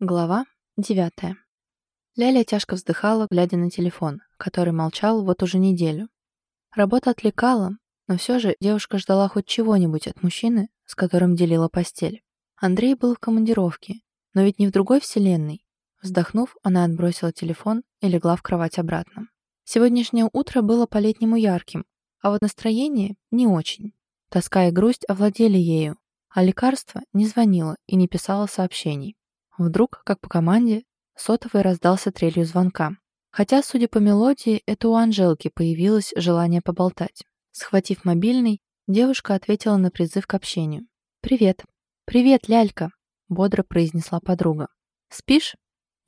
Глава девятая. Ляля тяжко вздыхала, глядя на телефон, который молчал вот уже неделю. Работа отвлекала, но все же девушка ждала хоть чего-нибудь от мужчины, с которым делила постель. Андрей был в командировке, но ведь не в другой вселенной. Вздохнув, она отбросила телефон и легла в кровать обратно. Сегодняшнее утро было по-летнему ярким, а вот настроение не очень. Тоска и грусть овладели ею, а лекарство не звонило и не писало сообщений. Вдруг, как по команде, сотовый раздался трелью звонка. Хотя, судя по мелодии, это у Анжелки появилось желание поболтать. Схватив мобильный, девушка ответила на призыв к общению. «Привет». «Привет, лялька», — бодро произнесла подруга. «Спишь?»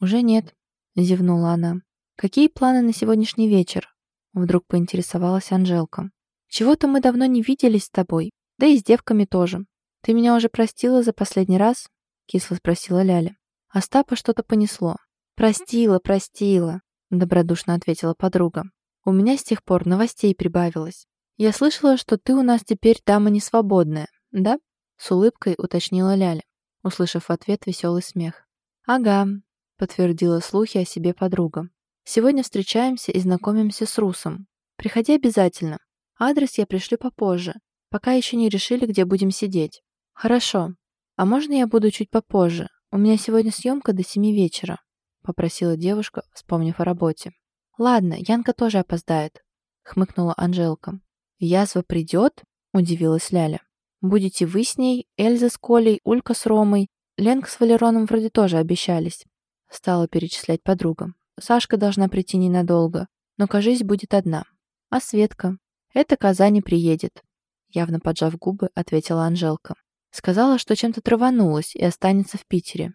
«Уже нет», — зевнула она. «Какие планы на сегодняшний вечер?» Вдруг поинтересовалась Анжелка. «Чего-то мы давно не виделись с тобой, да и с девками тоже. Ты меня уже простила за последний раз?» — кисло спросила Ляля. Остапа что-то понесло. «Простила, простила», — добродушно ответила подруга. «У меня с тех пор новостей прибавилось. Я слышала, что ты у нас теперь дама несвободная, да?» С улыбкой уточнила Ляля, услышав в ответ веселый смех. «Ага», — подтвердила слухи о себе подруга. «Сегодня встречаемся и знакомимся с Русом. Приходи обязательно. Адрес я пришлю попозже, пока еще не решили, где будем сидеть». «Хорошо. А можно я буду чуть попозже? «У меня сегодня съемка до семи вечера», — попросила девушка, вспомнив о работе. «Ладно, Янка тоже опоздает», — хмыкнула Анжелка. «Язва придет?» — удивилась Ляля. «Будете вы с ней, Эльза с Колей, Улька с Ромой, Ленка с Валероном вроде тоже обещались», — стала перечислять подруга. «Сашка должна прийти ненадолго, но, кажись, будет одна. А Светка? Это Казани приедет», — явно поджав губы, ответила Анжелка. Сказала, что чем-то траванулась и останется в Питере.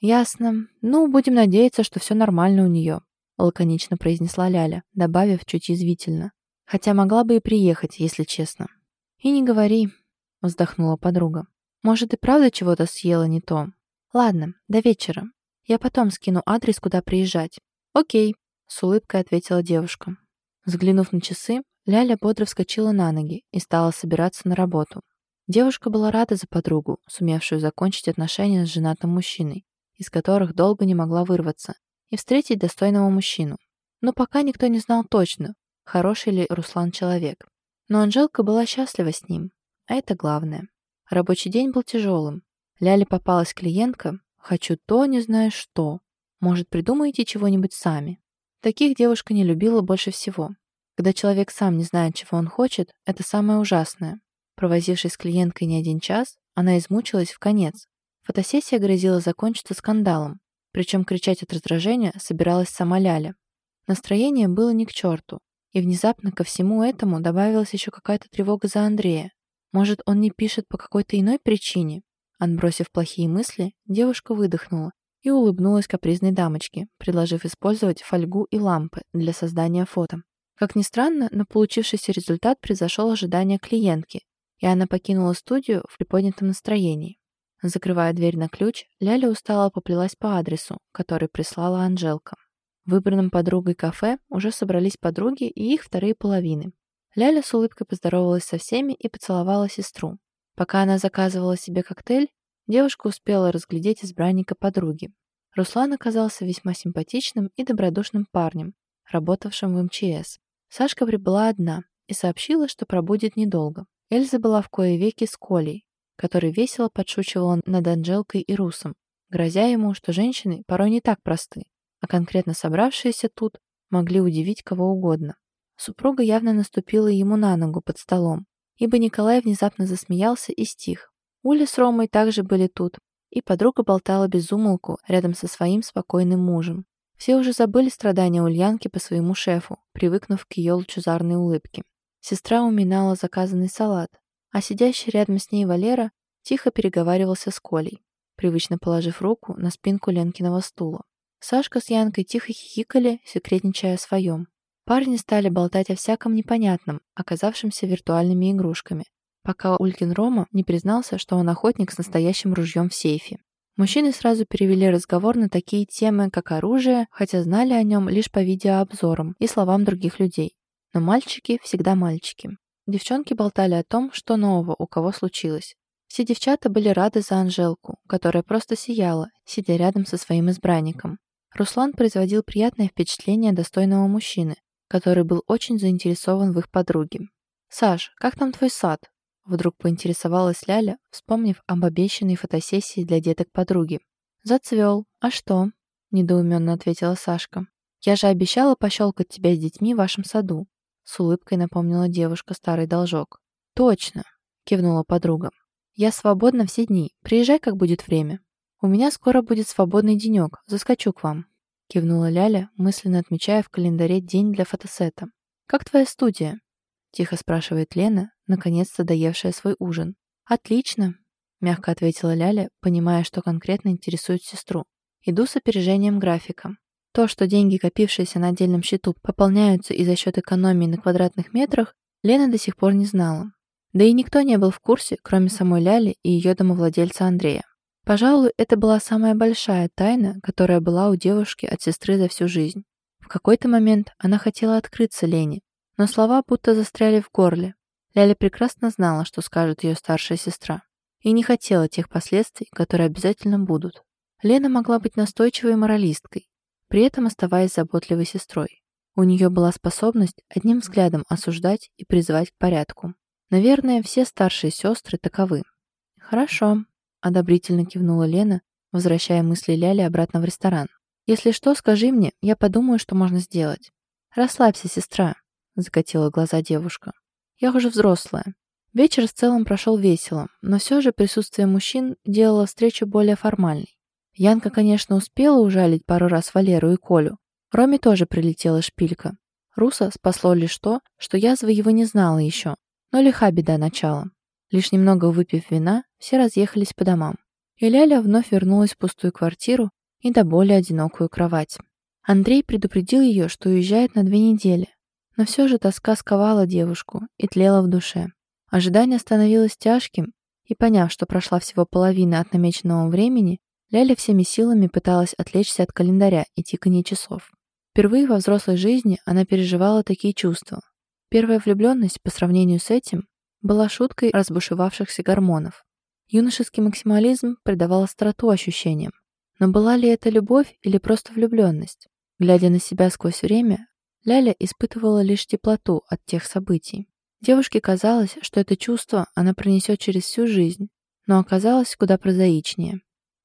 «Ясно. Ну, будем надеяться, что все нормально у нее», — лаконично произнесла Ляля, добавив чуть язвительно. «Хотя могла бы и приехать, если честно». «И не говори», — вздохнула подруга. «Может, и правда чего-то съела не то? Ладно, до вечера. Я потом скину адрес, куда приезжать». «Окей», — с улыбкой ответила девушка. Взглянув на часы, Ляля бодро вскочила на ноги и стала собираться на работу. Девушка была рада за подругу, сумевшую закончить отношения с женатым мужчиной, из которых долго не могла вырваться, и встретить достойного мужчину. Но пока никто не знал точно, хороший ли Руслан человек. Но Анжелка была счастлива с ним, а это главное. Рабочий день был тяжелым. Ляле попалась клиентка «Хочу то, не знаю что. Может, придумаете чего-нибудь сами?» Таких девушка не любила больше всего. Когда человек сам не знает, чего он хочет, это самое ужасное. Провозившись с клиенткой не один час, она измучилась в конец. Фотосессия грозила закончиться скандалом, причем кричать от раздражения собиралась сама Ляля. Настроение было ни к черту, и внезапно ко всему этому добавилась еще какая-то тревога за Андрея. Может, он не пишет по какой-то иной причине? Отбросив плохие мысли, девушка выдохнула и улыбнулась капризной дамочке, предложив использовать фольгу и лампы для создания фото. Как ни странно, но получившийся результат превзошел ожидания клиентки, и она покинула студию в приподнятом настроении. Закрывая дверь на ключ, Ляля устало поплелась по адресу, который прислала Анжелка. В выбранном подругой кафе уже собрались подруги и их вторые половины. Ляля с улыбкой поздоровалась со всеми и поцеловала сестру. Пока она заказывала себе коктейль, девушка успела разглядеть избранника подруги. Руслан оказался весьма симпатичным и добродушным парнем, работавшим в МЧС. Сашка прибыла одна и сообщила, что пробудет недолго. Эльза была в кое веки с Колей, который весело подшучивал над Анжелкой и Русом, грозя ему, что женщины порой не так просты, а конкретно собравшиеся тут могли удивить кого угодно. Супруга явно наступила ему на ногу под столом, ибо Николай внезапно засмеялся и стих. Уля с Ромой также были тут, и подруга болтала без умолку рядом со своим спокойным мужем. Все уже забыли страдания Ульянки по своему шефу, привыкнув к ее лучезарной улыбке. Сестра уминала заказанный салат, а сидящий рядом с ней Валера тихо переговаривался с Колей, привычно положив руку на спинку Ленкиного стула. Сашка с Янкой тихо хихикали, секретничая о своем. Парни стали болтать о всяком непонятном, оказавшемся виртуальными игрушками, пока Улькин Рома не признался, что он охотник с настоящим ружьем в сейфе. Мужчины сразу перевели разговор на такие темы, как оружие, хотя знали о нем лишь по видеообзорам и словам других людей. Но мальчики всегда мальчики. Девчонки болтали о том, что нового у кого случилось. Все девчата были рады за Анжелку, которая просто сияла, сидя рядом со своим избранником. Руслан производил приятное впечатление достойного мужчины, который был очень заинтересован в их подруге. «Саш, как там твой сад?» Вдруг поинтересовалась Ляля, вспомнив об обещанной фотосессии для деток подруги. «Зацвел. А что?» — недоуменно ответила Сашка. «Я же обещала пощелкать тебя с детьми в вашем саду», — с улыбкой напомнила девушка старый должок. «Точно», — кивнула подруга. «Я свободна все дни. Приезжай, как будет время. У меня скоро будет свободный денек. Заскочу к вам», — кивнула Ляля, мысленно отмечая в календаре день для фотосета. «Как твоя студия?» — тихо спрашивает Лена, наконец-то доевшая свой ужин. «Отлично», — мягко ответила Ляля, понимая, что конкретно интересует сестру. «Иду с опережением графика. То, что деньги, копившиеся на отдельном счету, пополняются и за счет экономии на квадратных метрах, Лена до сих пор не знала. Да и никто не был в курсе, кроме самой Ляли и ее домовладельца Андрея. Пожалуй, это была самая большая тайна, которая была у девушки от сестры за всю жизнь. В какой-то момент она хотела открыться Лене, но слова будто застряли в горле. Ляля прекрасно знала, что скажет ее старшая сестра, и не хотела тех последствий, которые обязательно будут. Лена могла быть настойчивой моралисткой, при этом оставаясь заботливой сестрой. У нее была способность одним взглядом осуждать и призывать к порядку. Наверное, все старшие сестры таковы. «Хорошо», — одобрительно кивнула Лена, возвращая мысли Ляли обратно в ресторан. «Если что, скажи мне, я подумаю, что можно сделать». «Расслабься, сестра», — закатила глаза девушка. «Я уже взрослая». Вечер в целом прошел весело, но все же присутствие мужчин делало встречу более формальной. Янка, конечно, успела ужалить пару раз Валеру и Колю. Роме тоже прилетела шпилька. Руса спасло лишь то, что язва его не знала еще, но лиха беда начала. Лишь немного выпив вина, все разъехались по домам. И Ляля вновь вернулась в пустую квартиру и до более одинокую кровать. Андрей предупредил ее, что уезжает на две недели. Но все же тоска сковала девушку и тлела в душе. Ожидание становилось тяжким, и поняв, что прошла всего половина от намеченного времени, Ляля всеми силами пыталась отвлечься от календаря и тикания часов. Впервые во взрослой жизни она переживала такие чувства. Первая влюбленность по сравнению с этим была шуткой разбушевавшихся гормонов. Юношеский максимализм придавал остроту ощущениям. Но была ли это любовь или просто влюбленность? Глядя на себя сквозь время, Ляля испытывала лишь теплоту от тех событий. Девушке казалось, что это чувство она пронесет через всю жизнь, но оказалось куда прозаичнее.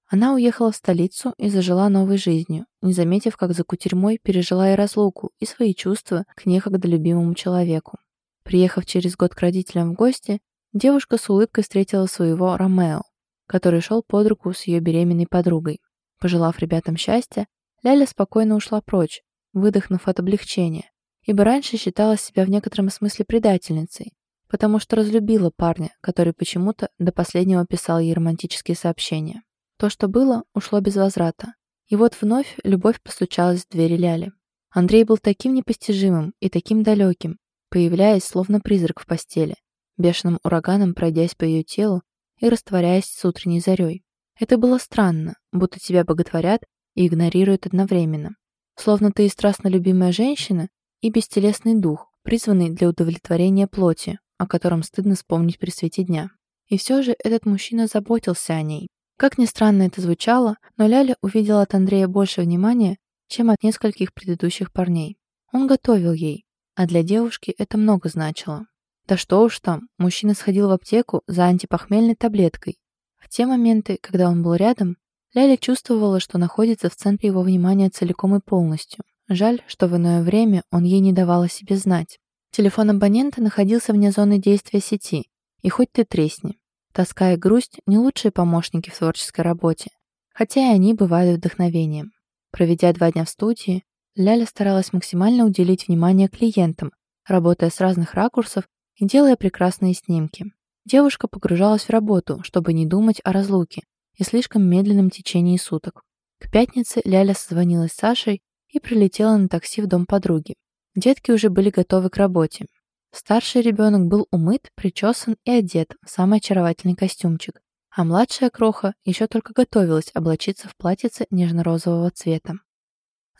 Она уехала в столицу и зажила новой жизнью, не заметив, как за кутерьмой пережила и разлуку, и свои чувства к некогда любимому человеку. Приехав через год к родителям в гости, девушка с улыбкой встретила своего Ромео, который шел под руку с ее беременной подругой. Пожелав ребятам счастья, Ляля спокойно ушла прочь, выдохнув от облегчения, ибо раньше считала себя в некотором смысле предательницей, потому что разлюбила парня, который почему-то до последнего писал ей романтические сообщения. То, что было, ушло без возврата. И вот вновь любовь постучалась в двери Ляли. Андрей был таким непостижимым и таким далеким, появляясь словно призрак в постели, бешеным ураганом пройдясь по ее телу и растворяясь с утренней зарей. Это было странно, будто тебя боготворят и игнорируют одновременно. Словно ты и страстно любимая женщина, и бестелесный дух, призванный для удовлетворения плоти, о котором стыдно вспомнить при свете дня. И все же этот мужчина заботился о ней, как ни странно это звучало, но Ляля увидела от Андрея больше внимания, чем от нескольких предыдущих парней. Он готовил ей, а для девушки это много значило. Да что уж там, мужчина сходил в аптеку за антипохмельной таблеткой. В те моменты, когда он был рядом, Ляля чувствовала, что находится в центре его внимания целиком и полностью. Жаль, что в иное время он ей не давал о себе знать. Телефон абонента находился вне зоны действия сети, и хоть ты тресни. Тоска и грусть – не лучшие помощники в творческой работе, хотя и они бывают вдохновением. Проведя два дня в студии, Ляля старалась максимально уделить внимание клиентам, работая с разных ракурсов и делая прекрасные снимки. Девушка погружалась в работу, чтобы не думать о разлуке и слишком медленном течении суток. К пятнице Ляля созвонилась с Сашей и прилетела на такси в дом подруги. Детки уже были готовы к работе. Старший ребенок был умыт, причесан и одет в самый очаровательный костюмчик, а младшая кроха еще только готовилась облачиться в платьице нежно-розового цвета.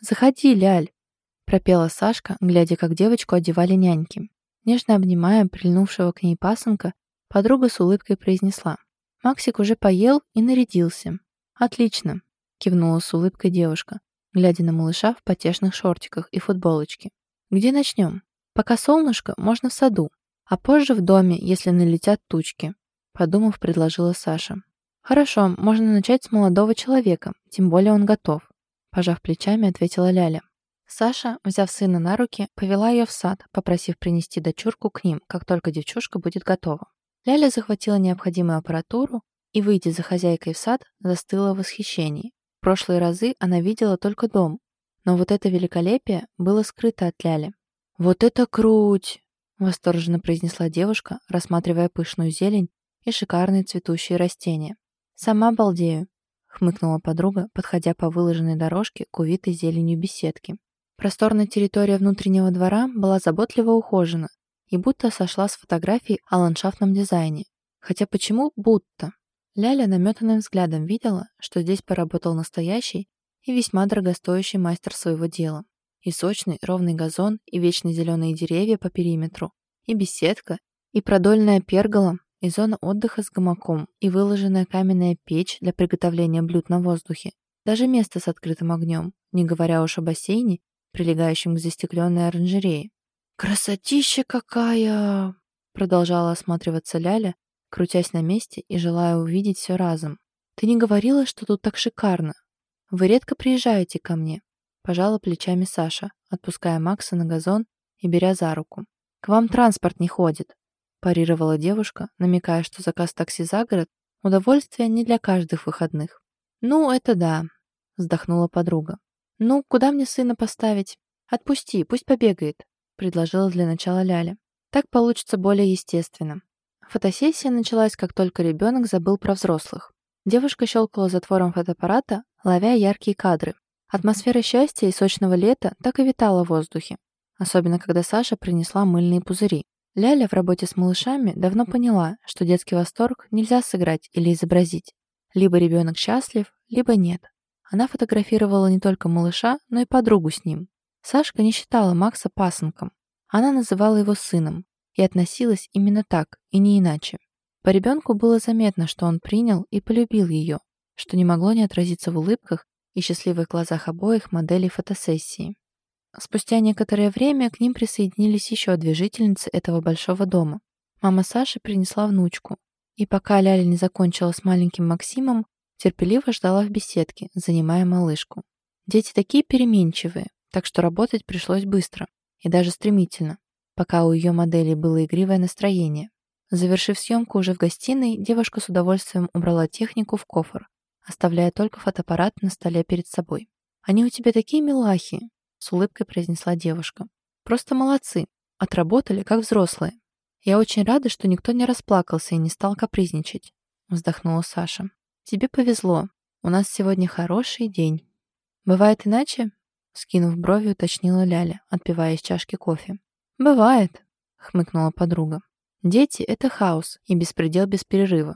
«Заходи, Ляль!» — пропела Сашка, глядя, как девочку одевали няньки. Нежно обнимая прильнувшего к ней пасынка, подруга с улыбкой произнесла. Максик уже поел и нарядился. «Отлично», — кивнула с улыбкой девушка, глядя на малыша в потешных шортиках и футболочке. «Где начнем? Пока солнышко, можно в саду, а позже в доме, если налетят тучки», — подумав, предложила Саша. «Хорошо, можно начать с молодого человека, тем более он готов», — пожав плечами, ответила Ляля. Саша, взяв сына на руки, повела ее в сад, попросив принести дочурку к ним, как только девчушка будет готова. Ляля захватила необходимую аппаратуру и, выйдя за хозяйкой в сад, застыла в восхищении. В прошлые разы она видела только дом, но вот это великолепие было скрыто от Ляли. «Вот это круть!» — восторженно произнесла девушка, рассматривая пышную зелень и шикарные цветущие растения. «Сама балдею», — хмыкнула подруга, подходя по выложенной дорожке к увитой зеленью беседке. Просторная территория внутреннего двора была заботливо ухожена и будто сошла с фотографий о ландшафтном дизайне. Хотя почему будто? Ляля наметанным взглядом видела, что здесь поработал настоящий и весьма дорогостоящий мастер своего дела. И сочный ровный газон, и вечно зеленые деревья по периметру, и беседка, и продольная пергола, и зона отдыха с гамаком, и выложенная каменная печь для приготовления блюд на воздухе. Даже место с открытым огнем, не говоря уж о бассейне, прилегающем к застекленной оранжерее. «Красотища какая!» Продолжала осматриваться Ляля, крутясь на месте и желая увидеть все разом. «Ты не говорила, что тут так шикарно? Вы редко приезжаете ко мне?» Пожала плечами Саша, отпуская Макса на газон и беря за руку. «К вам транспорт не ходит парировала девушка, намекая, что заказ такси за город – удовольствие не для каждых выходных. «Ну, это да», – вздохнула подруга. «Ну, куда мне сына поставить? Отпусти, пусть побегает», – предложила для начала Ляля. «Так получится более естественно». Фотосессия началась, как только ребенок забыл про взрослых. Девушка щелкала затвором фотоаппарата, ловя яркие кадры. Атмосфера счастья и сочного лета так и витала в воздухе. Особенно, когда Саша принесла мыльные пузыри. Ляля в работе с малышами давно поняла, что детский восторг нельзя сыграть или изобразить. Либо ребенок счастлив, либо нет. Она фотографировала не только малыша, но и подругу с ним. Сашка не считала Макса пасынком. Она называла его сыном и относилась именно так, и не иначе. По ребенку было заметно, что он принял и полюбил ее, что не могло не отразиться в улыбках и счастливых глазах обоих моделей фотосессии. Спустя некоторое время к ним присоединились еще две жительницы этого большого дома. Мама Саши принесла внучку, и пока Ляля не закончила с маленьким Максимом, терпеливо ждала в беседке, занимая малышку. Дети такие переменчивые, так что работать пришлось быстро и даже стремительно, пока у ее модели было игривое настроение. Завершив съемку уже в гостиной, девушка с удовольствием убрала технику в кофр, оставляя только фотоаппарат на столе перед собой. «Они у тебя такие милахи!» с улыбкой произнесла девушка. «Просто молодцы. Отработали, как взрослые. Я очень рада, что никто не расплакался и не стал капризничать», вздохнула Саша. «Тебе повезло. У нас сегодня хороший день». «Бывает иначе?» Скинув брови, уточнила Ляля, отпивая из чашки кофе. «Бывает», — хмыкнула подруга. «Дети — это хаос и беспредел без перерыва.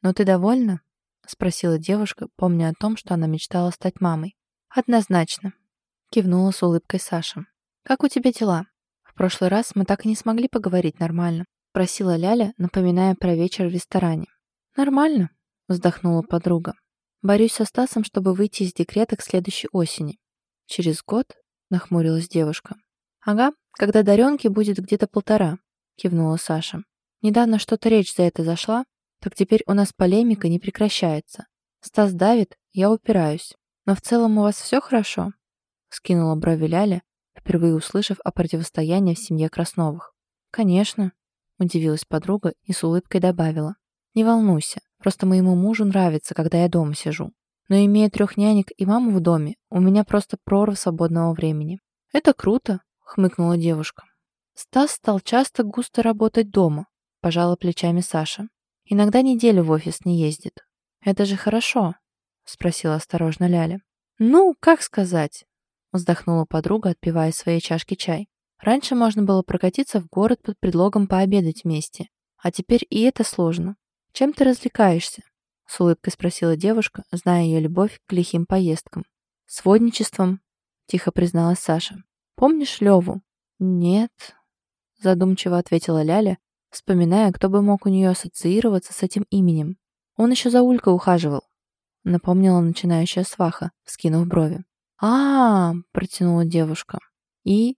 Но ты довольна?» — спросила девушка, помня о том, что она мечтала стать мамой. «Однозначно», Кивнула с улыбкой Саша. «Как у тебя дела? В прошлый раз мы так и не смогли поговорить нормально», просила Ляля, напоминая про вечер в ресторане. «Нормально», вздохнула подруга. «Борюсь со Стасом, чтобы выйти из декрета к следующей осени». «Через год?» нахмурилась девушка. «Ага, когда Даренке будет где-то полтора», кивнула Саша. «Недавно что-то речь за это зашла, так теперь у нас полемика не прекращается. Стас давит, я упираюсь. Но в целом у вас все хорошо?» Скинула брови Ляля, впервые услышав о противостоянии в семье Красновых. «Конечно», — удивилась подруга и с улыбкой добавила. «Не волнуйся, просто моему мужу нравится, когда я дома сижу. Но имея трех нянек и маму в доме, у меня просто прорва свободного времени». «Это круто», — хмыкнула девушка. Стас стал часто густо работать дома, пожала плечами Саша. Иногда неделю в офис не ездит. «Это же хорошо», — спросила осторожно Ляля. «Ну, как сказать?» вздохнула подруга, отпивая из своей чашки чай. Раньше можно было прокатиться в город под предлогом пообедать вместе, а теперь и это сложно. Чем ты развлекаешься? С улыбкой спросила девушка, зная ее любовь к лихим поездкам. «Сводничеством», — тихо призналась Саша. «Помнишь Леву?» «Нет», — задумчиво ответила Ляля, вспоминая, кто бы мог у нее ассоциироваться с этим именем. Он еще за Улькой ухаживал», — напомнила начинающая сваха, вскинув брови. а, -а, -а протянула девушка. «И?»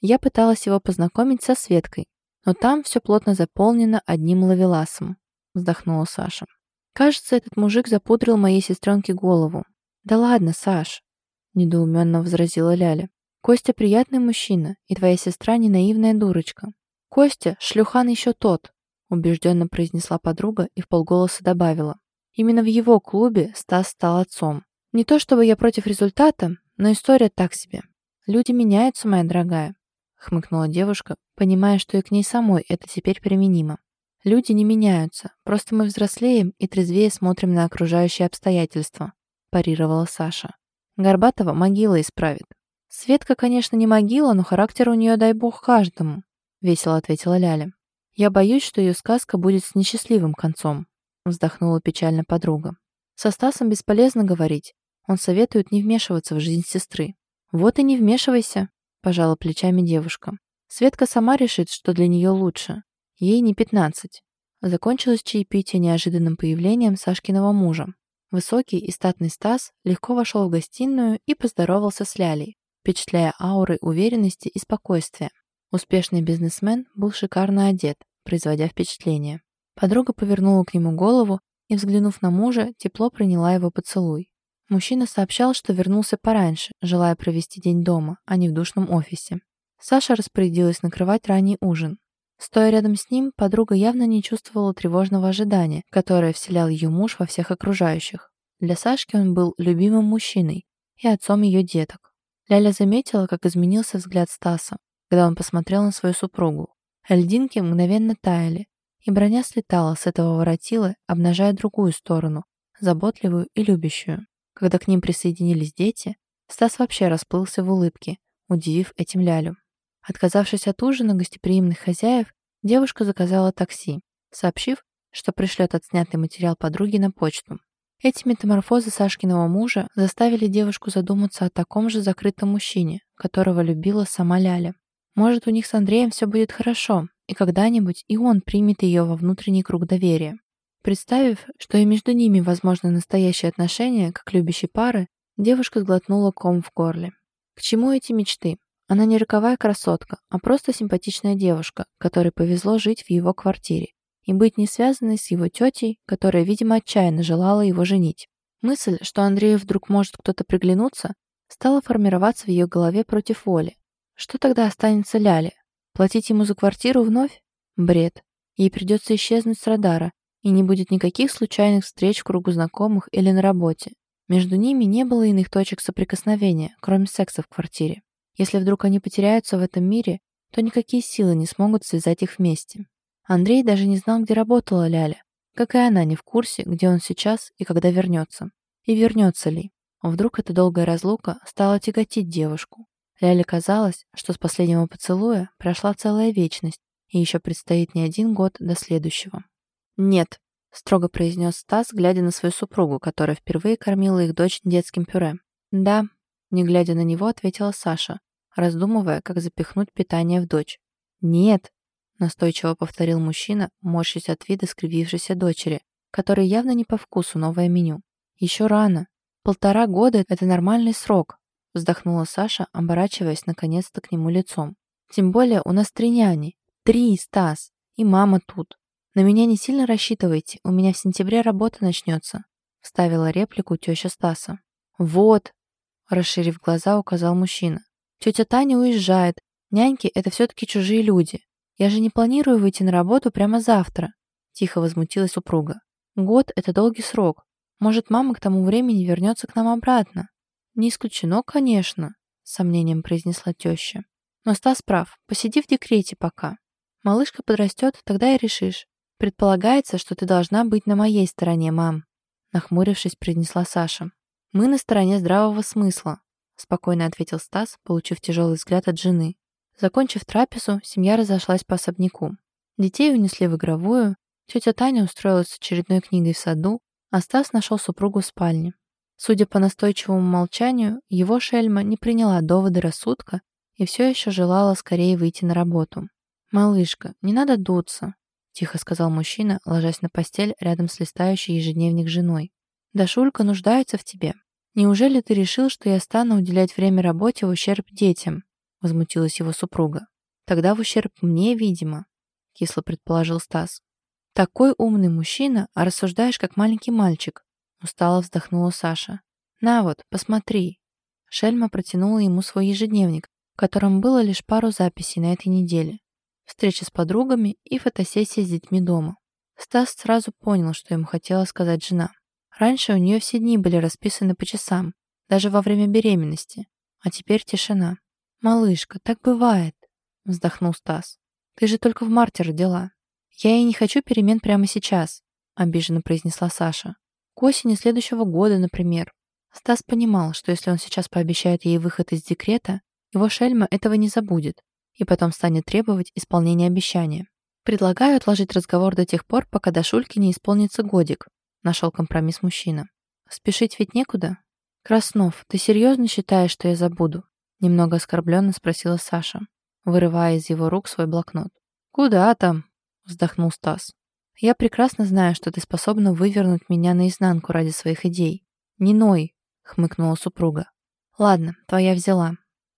Я пыталась его познакомить со Светкой, но там все плотно заполнено одним лавеласом», — вздохнула Саша. «Кажется, этот мужик запудрил моей сестренке голову». «Да ладно, Саш», — недоуменно возразила Ляля. «Костя приятный мужчина, и твоя сестра не наивная дурочка». «Костя, шлюхан еще тот», — убежденно произнесла подруга и в полголоса добавила. «Именно в его клубе Стас стал отцом. Не то чтобы я против результата, но история так себе. Люди меняются, моя дорогая», — хмыкнула девушка, понимая, что и к ней самой это теперь применимо. «Люди не меняются, просто мы взрослеем и трезвее смотрим на окружающие обстоятельства», — парировала Саша. «Горбатова могила исправит». «Светка, конечно, не могила, но характер у нее, дай бог, каждому», — весело ответила Ляля. «Я боюсь, что ее сказка будет с несчастливым концом», — вздохнула печально подруга. «Со Стасом бесполезно говорить. Он советует не вмешиваться в жизнь сестры». «Вот и не вмешивайся», — пожала плечами девушка. «Светка сама решит, что для нее лучше. Ей не пятнадцать». Закончилось чаепитие неожиданным появлением Сашкиного мужа. Высокий и статный Стас легко вошел в гостиную и поздоровался с Лялей, впечатляя аурой уверенности и спокойствия. Успешный бизнесмен был шикарно одет, производя впечатление. Подруга повернула к нему голову и, взглянув на мужа, тепло приняла его поцелуй. Мужчина сообщал, что вернулся пораньше, желая провести день дома, а не в душном офисе. Саша распорядилась накрывать ранний ужин. Стоя рядом с ним, подруга явно не чувствовала тревожного ожидания, которое вселял ее муж во всех окружающих. Для Сашки он был любимым мужчиной и отцом ее деток. Ляля заметила, как изменился взгляд Стаса, когда он посмотрел на свою супругу. Льдинки мгновенно таяли, и броня слетала с этого воротила, обнажая другую сторону, заботливую и любящую. Когда к ним присоединились дети, Стас вообще расплылся в улыбке, удивив этим Лялю. Отказавшись от ужина гостеприимных хозяев, девушка заказала такси, сообщив, что пришлет отснятый материал подруги на почту. Эти метаморфозы Сашкиного мужа заставили девушку задуматься о таком же закрытом мужчине, которого любила сама Ляля. Может, у них с Андреем все будет хорошо, и когда-нибудь и он примет ее во внутренний круг доверия. Представив, что и между ними возможны настоящие отношения, как любящей пары, девушка сглотнула ком в горле. К чему эти мечты? Она не роковая красотка, а просто симпатичная девушка, которой повезло жить в его квартире и быть не связанной с его тетей, которая, видимо, отчаянно желала его женить. Мысль, что Андрею вдруг может кто-то приглянуться, стала формироваться в ее голове против воли, что тогда останется Ляле? Платить ему за квартиру вновь? Бред. Ей придется исчезнуть с радара, и не будет никаких случайных встреч в кругу знакомых или на работе. Между ними не было иных точек соприкосновения, кроме секса в квартире. Если вдруг они потеряются в этом мире, то никакие силы не смогут связать их вместе. Андрей даже не знал, где работала Ляля, как и она не в курсе, где он сейчас и когда вернется. И вернется ли. Вдруг эта долгая разлука стала тяготить девушку, Ляле казалось, что с последнего поцелуя прошла целая вечность, и еще предстоит не один год до следующего. «Нет», — строго произнес Стас, глядя на свою супругу, которая впервые кормила их дочь детским пюре. «Да», — не глядя на него, ответила Саша, раздумывая, как запихнуть питание в дочь. «Нет», — настойчиво повторил мужчина, морщась от вида скривившейся дочери, которой явно не по вкусу новое меню. «Еще рано. Полтора года — это нормальный срок, Вздохнула Саша, оборачиваясь наконец-то к нему лицом. «Тем более у нас три няни. Три, Стас. И мама тут. На меня не сильно рассчитывайте, у меня в сентябре работа начнется», вставила реплику теща Стаса. «Вот», расширив глаза, указал мужчина. «Тетя Таня уезжает. Няньки — это все-таки чужие люди. Я же не планирую выйти на работу прямо завтра», тихо возмутилась супруга. «Год — это долгий срок. Может, мама к тому времени вернется к нам обратно. «Не исключено, конечно», — с сомнением произнесла теща. «Но Стас прав. Посиди в декрете пока. Малышка подрастет, тогда и решишь. Предполагается, что ты должна быть на моей стороне, мам», — нахмурившись, произнесла Саша. «Мы на стороне здравого смысла», — спокойно ответил Стас, получив тяжелый взгляд от жены. Закончив трапезу, семья разошлась по особняку. Детей унесли в игровую, тетя Таня устроилась с очередной книгой в саду, а Стас нашел супругу в спальне. Судя по настойчивому молчанию, его шельма не приняла доводы рассудка и все еще желала скорее выйти на работу. «Малышка, не надо дуться», тихо сказал мужчина, ложась на постель рядом с листающей ежедневник женой. «Дашулька нуждается в тебе. Неужели ты решил, что я стану уделять время работе в ущерб детям?» возмутилась его супруга. «Тогда в ущерб мне, видимо», кисло предположил Стас. «Такой умный мужчина, а рассуждаешь как маленький мальчик», устало вздохнула Саша. «На вот, посмотри». Шельма протянула ему свой ежедневник, в котором было лишь пару записей на этой неделе. Встреча с подругами и фотосессия с детьми дома. Стас сразу понял, что ему хотела сказать жена. Раньше у нее все дни были расписаны по часам, даже во время беременности. А теперь тишина. «Малышка, так бывает», — вздохнул Стас. «Ты же только в марте родила». «Я и не хочу перемен прямо сейчас», — обиженно произнесла Саша. «К осени следующего года, например». Стас понимал, что если он сейчас пообещает ей выход из декрета, его шельма этого не забудет и потом станет требовать исполнения обещания. «Предлагаю отложить разговор до тех пор, пока до Шульки не исполнится годик», нашел компромисс мужчина. «Спешить ведь некуда?» «Краснов, ты серьезно считаешь, что я забуду?» Немного оскорбленно спросила Саша, вырывая из его рук свой блокнот. «Куда там?» вздохнул Стас. «Я прекрасно знаю, что ты способна вывернуть меня наизнанку ради своих идей. Не ной!» хмыкнула супруга. «Ладно, твоя взяла.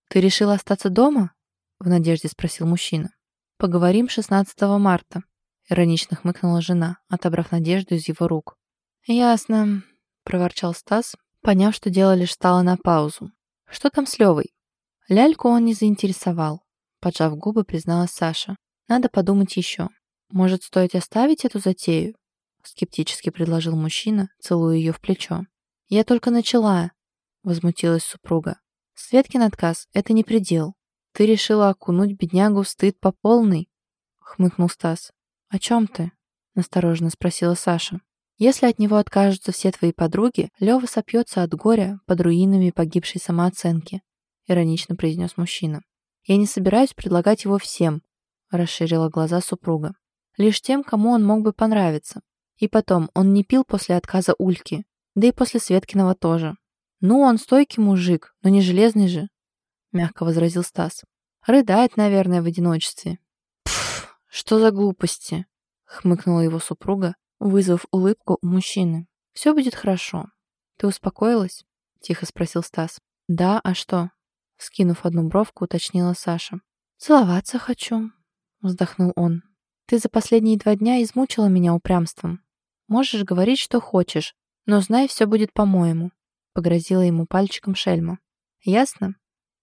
Ты решила остаться дома?» в надежде спросил мужчина. «Поговорим 16 марта», — иронично хмыкнула жена, отобрав надежду из его рук. «Ясно», — проворчал Стас, поняв, что дело лишь стало на паузу. «Что там с Левой?» Ляльку он не заинтересовал, поджав губы, призналась Саша. «Надо подумать еще. Может, стоит оставить эту затею?» скептически предложил мужчина, целуя ее в плечо. «Я только начала», — возмутилась супруга. «Светкин отказ — это не предел. «Ты решила окунуть беднягу в стыд по полной?» — хмыкнул Стас. «О чем ты?» — настороженно спросила Саша. «Если от него откажутся все твои подруги, Лёва сопьется от горя под руинами погибшей самооценки», — иронично произнес мужчина. «Я не собираюсь предлагать его всем», — расширила глаза супруга. «Лишь тем, кому он мог бы понравиться. И потом, он не пил после отказа Ульки, да и после Светкиного тоже. Ну, он стойкий мужик, но не железный же мягко возразил Стас. «Рыдает, наверное, в одиночестве». «Пф, что за глупости?» — хмыкнула его супруга, вызвав улыбку у мужчины. «Все будет хорошо. Ты успокоилась?» — тихо спросил Стас. «Да, а что?» — скинув одну бровку, уточнила Саша. «Целоваться хочу», — вздохнул он. «Ты за последние два дня измучила меня упрямством. Можешь говорить, что хочешь, но знай, все будет по-моему», — погрозила ему пальчиком Шельма. «Ясно?»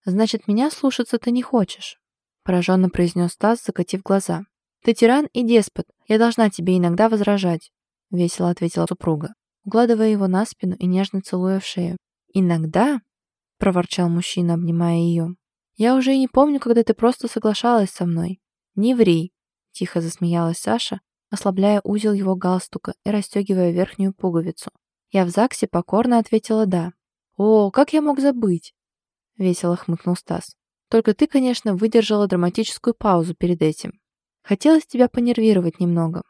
«Значит, меня слушаться ты не хочешь», — пораженно произнес Стас, закатив глаза. «Ты тиран и деспот, я должна тебе иногда возражать», — весело ответила супруга, укладывая его на спину и нежно целуя в шею. «Иногда?» — проворчал мужчина, обнимая ее. «Я уже и не помню, когда ты просто соглашалась со мной». «Не ври», — тихо засмеялась Саша, ослабляя узел его галстука и расстегивая верхнюю пуговицу. Я в ЗАГСе покорно ответила «да». «О, как я мог забыть?» — весело хмыкнул Стас. «Только ты, конечно, выдержала драматическую паузу перед этим. Хотелось тебя понервировать немного.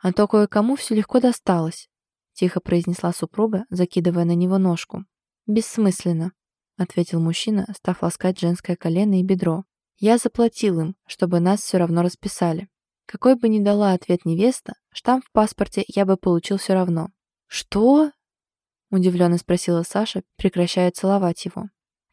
А то кое-кому все легко досталось», — тихо произнесла супруга, закидывая на него ножку. «Бессмысленно», — ответил мужчина, став ласкать женское колено и бедро. «Я заплатил им, чтобы нас все равно расписали. Какой бы ни дала ответ невеста, штамп в паспорте я бы получил все равно». «Что?» — удивленно спросила Саша, прекращая целовать его.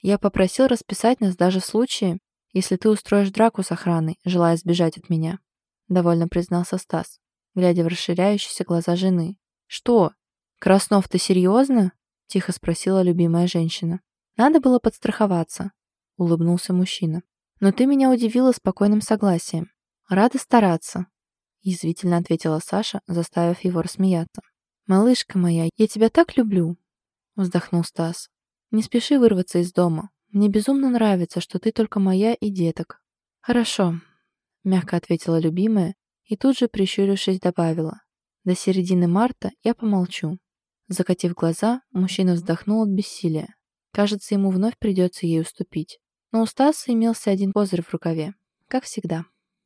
Я попросил расписать нас даже в случае, если ты устроишь драку с охраной, желая сбежать от меня», — довольно признался Стас, глядя в расширяющиеся глаза жены. «Что? Краснов, ты серьезно?» — тихо спросила любимая женщина. «Надо было подстраховаться», — улыбнулся мужчина. «Но ты меня удивила спокойным согласием. Рада стараться», — язвительно ответила Саша, заставив его рассмеяться. «Малышка моя, я тебя так люблю», — вздохнул Стас. Не спеши вырваться из дома. Мне безумно нравится, что ты только моя и деток». «Хорошо», — мягко ответила любимая и тут же, прищурившись, добавила. «До середины марта я помолчу». Закатив глаза, мужчина вздохнул от бессилия. Кажется, ему вновь придется ей уступить. Но у Стаса имелся один козырь в рукаве, как всегда.